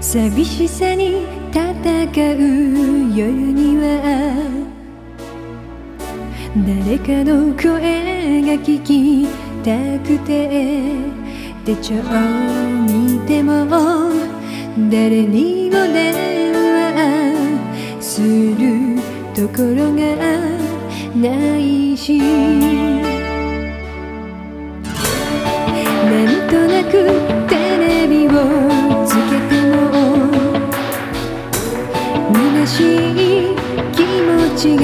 寂しさに戦う夜には誰かの声が聞きたくて手帳を見ても誰にも電話するところがないしなんとなくテレビを持ちが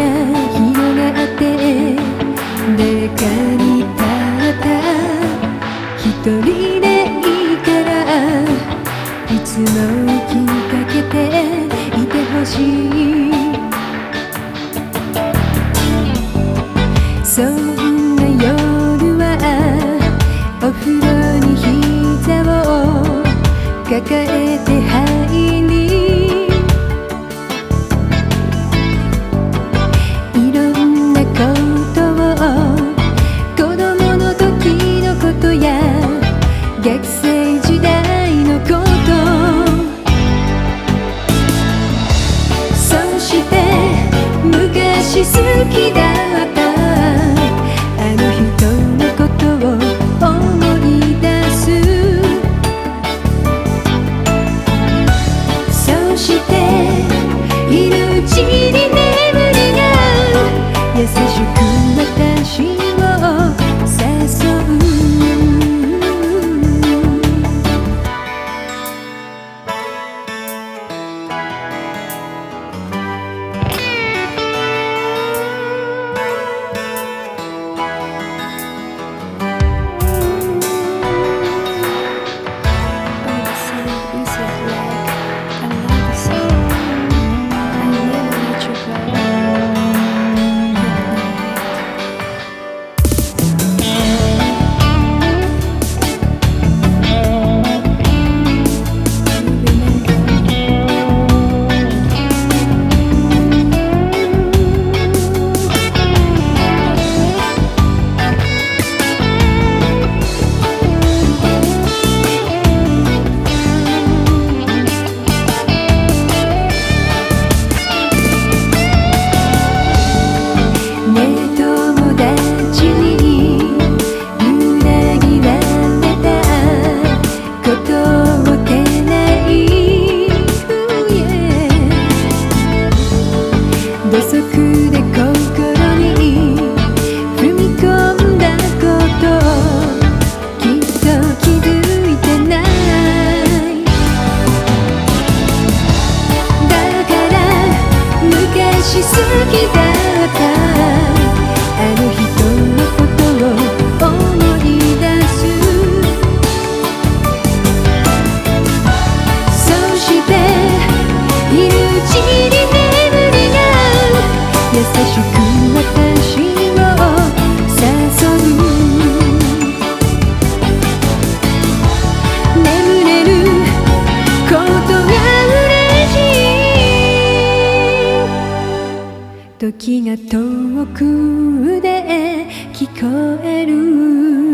広がって誰かにたった一人でいいからいつも気にかけていてほしい。そんな夜はお風呂に膝を抱えてきだったあの人のことを思い出す。そしているうちに眠りが優しく私をし好きだった。あの人のことを思い出す。そしているうちに時が遠くで聞こえる